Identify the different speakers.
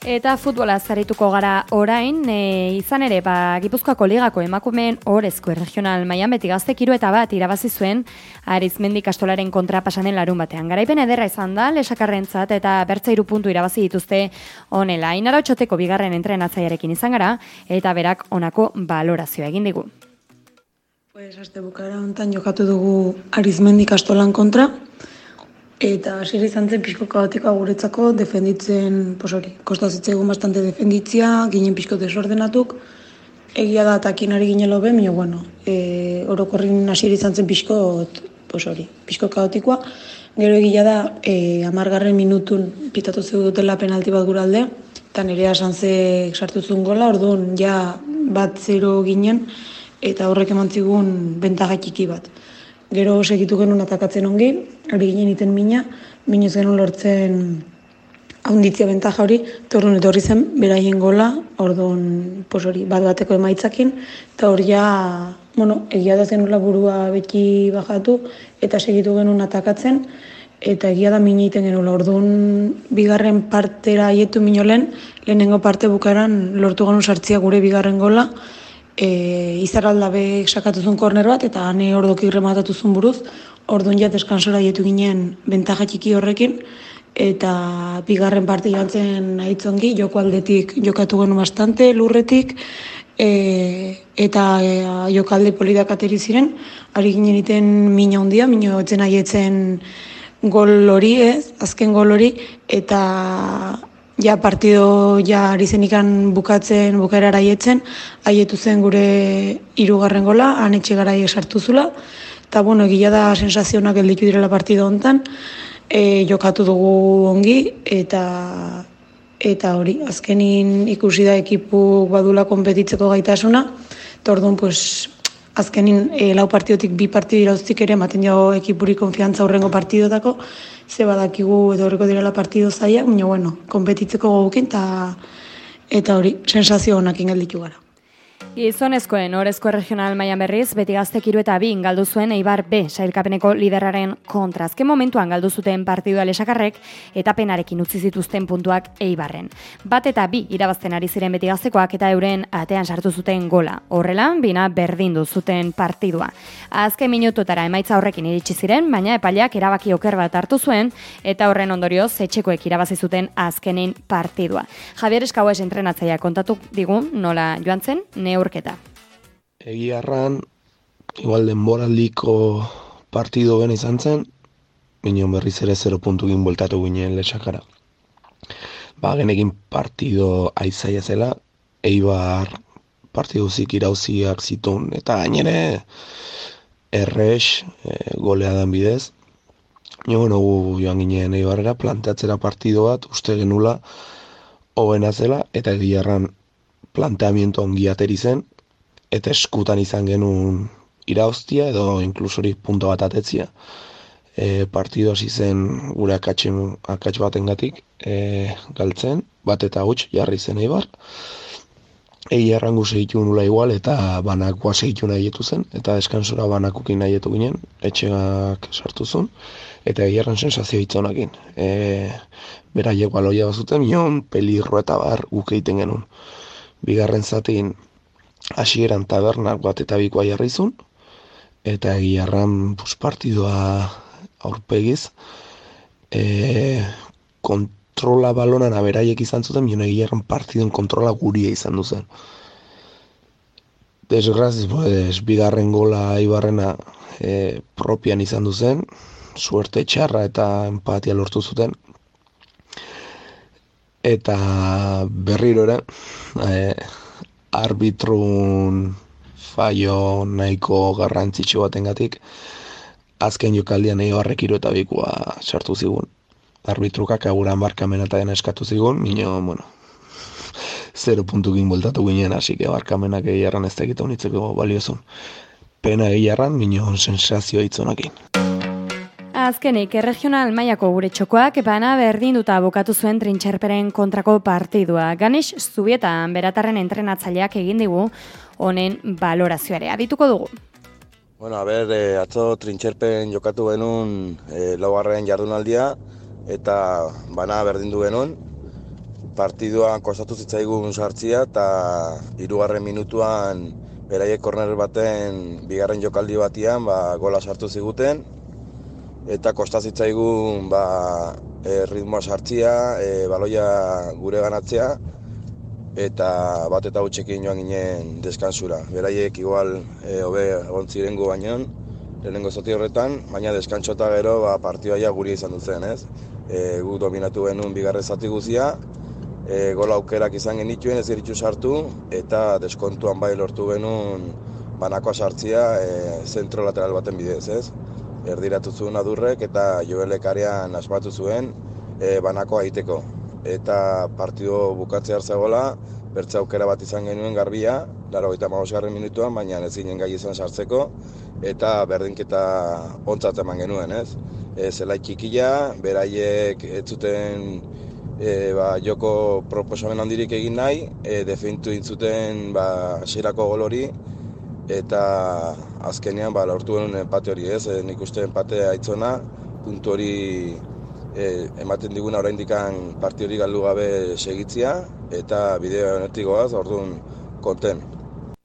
Speaker 1: Eta futbola zarituko gara orain, e, izan ere, ba, Gipuzkoako ligako emakumeen orezko regional maian beti gaztekiru eta bat irabazi zuen Arizmendi kastolaren kontra pasanen larun batean. Garaipen ederra izan da, lesakarrentzat eta bertzairu puntu irabazi dituzte onela. Inara txoteko bigarren entrenatzaiarekin izan gara, eta berak onako balorazioa egin digu.
Speaker 2: Pues, azte bukara ontan jokatu dugu Arizmendi kastolan kontra, Eta hasiera izan zen pixko kaotikoa guretzako defenditzen, pos hori, kostazitzegun bastante defenditzia, ginen pixko desordenatuk, egia da atakin ari ginen lobe, mino bueno, e, orokorrin hasiera izan zen pixko, pos hori, pixko kaotikoa, gero egia da, e, amargarren minutun pitatu zeu dutela penalti bat guralde, eta nire asan ze sartu zuen gola, orduan ja bat zero ginen, eta horrek eman zigun bentagatik bat. Gero segitu genuen atakatzen ongi, hori ginen iten mina, minuz genuen lortzen haunditzia bentaja hori, torrun etorri zen, beraien gola, orduan, pos hori, bat bateko emaitzakin, eta hori ja, bueno, egia da zenula burua beti bajatu, eta segitu genuen atakatzen, eta egia da mina iten genuen, orduan, bigarren partera aietu minolen, lehenengo parte bukaran lortu genuen sartzia gure bigarren gola, e, izaraldabe sakatu zuen korner bat, eta hane ordoki rematatu zuen buruz, orduan ja deskansora jetu ginen bentaja txiki horrekin, eta bigarren parte joan zen ahitzongi, joko aldetik jokatu genu bastante, lurretik, e, eta e, jokalde polidak ateri ziren, ari ginen iten mina handia, mina etzen aietzen gol hori ez, azken gol hori, eta ja partido ja ari zenikan bukatzen bukaera aietzen, aietu zen gure hirugarren gola, han etxe gara sartu zula, eta bueno, egia da sensazionak gelditu direla partido hontan, e, jokatu dugu ongi, eta eta hori, azkenin ikusi da ekipu badula konpetitzeko gaitasuna, eta orduan, pues, azkenin e, lau partidotik bi partido irauztik ere, ematen jo ekipuri konfiantza horrengo partidotako, ze badakigu edo horreko direla partido zaiak, baina bueno, konpetitzeko gogukin, eta eta hori, sensazio honak ingelditu gara.
Speaker 1: Gizonezkoen orezko regional maian berriz, beti gazte kiru eta bin galdu zuen Eibar B sailkapeneko liderraren kontra. Azken momentuan galdu zuten partidua lesakarrek eta penarekin utzi zituzten puntuak Eibarren. Bat eta bi irabazten ari ziren beti gaztekoak eta euren atean sartu zuten gola. Horrela, bina berdindu zuten partidua. Azken minututara emaitza horrekin iritsi ziren, baina epaileak erabaki oker bat hartu zuen eta horren ondorioz etxekoek irabazi zuten azkenin partidua. Javier Eskauez entrenatzaia kontatu digun nola joan zen, neo neurketa.
Speaker 3: Egi arran, igual denboraldiko partido ben izan zen, ginen berriz ere 0 puntu gin bueltatu ginen lexakara. Ba, genekin partido aizaia zela, eibar partido zik irauziak zitun, eta gainere errex e, golea dan bidez. Nio, bueno, joan ginen eibarrera, planteatzera partido bat, uste genula, hobena zela, eta egiarran planteamiento ongi ateri zen, eta eskutan izan genuen irauztia edo inklusori punto bat atetzia. E, partido hasi zen gure akatsen, akats baten e, galtzen, bat eta huts jarri zen eibar. Egi errangu segitu nula igual eta banakua segitu nahi zen, eta eskansora banakukin nahi ginen, etxegak sartu zuen, eta egi erran sensazio hitzonakin. E, beraiek baloia bazuten, mion, pelirro eta bar gukeiten genuen bigarren zatin hasieran tabernak bat eta bikoa jarrizun, eta egiarran pues, partidua aurpegiz, e, kontrola balonan aberaiek izan zuten, mion egiarran partiduen kontrola guria izan duzen. Desgraziz, pues, bigarren gola ibarrena e, propian izan duzen, suerte txarra eta empatia lortu zuten, eta berriro ere e, arbitrun faio nahiko garrantzitsu batengatik azken jokaldian nahi barrek eta bikua sartu zigun. Arbitrukak aguran barkamena eta eskatu zigun minio, bueno 0 puntu gin bultatu ginen hasi que barkamenak egiarran ez da unitzeko baliozun pena egiarran minio sensazio hitzonakin
Speaker 1: Azkenik, regional mailako gure txokoak bana berdinduta bukatu zuen trintxerperen kontrako partidua. Ganix, zubietan beratarren entrenatzaileak egin digu honen balorazioare. Adituko dugu.
Speaker 4: Bueno, a ber, eh, atzo trintxerpen jokatu genuen eh, laugarren jardunaldia eta bana berdindu genuen. partiduan kostatu zitzaigun sartzia eta hirugarren minutuan beraiek korner baten bigarren jokaldi batian ba, gola sartu ziguten eta kostazitzaigun ba, e, ritmoa sartzia, e, baloia gure ganatzea eta bat eta hutsekin joan ginen deskansura. Beraiek igual e, hobe egon ziren gu baino, lehenengo zati horretan, baina deskantsota gero ba, partioa ja guri izan dutzen, ez? E, gu dominatu genuen bigarre zati guzia, e, gola aukerak izan genituen ez eritxu sartu, eta deskontuan bai lortu genuen banakoa sartzia e, zentro lateral baten bidez, ez? Erdiratu zuen adurrek eta joelek arean asmatu zuen e, banakoa egiteko. Eta partido bukatze hartzegoela, bertze aukera bat izan genuen garbia, laro eta garren minutuan, baina ez ginen gai izan sartzeko, eta berdinketa ontzat eman genuen, ez? E, zela txikila, beraiek ez zuten e, ba, joko proposamen handirik egin nahi, e, defeintu intzuten ba, xerako golori, eta azkenean ba, lortu genuen empate hori ez, e, nik uste empate aitzona, puntu hori e, ematen diguna oraindik parti hori galdu gabe segitzia, eta bideo honetik goaz, orduan konten.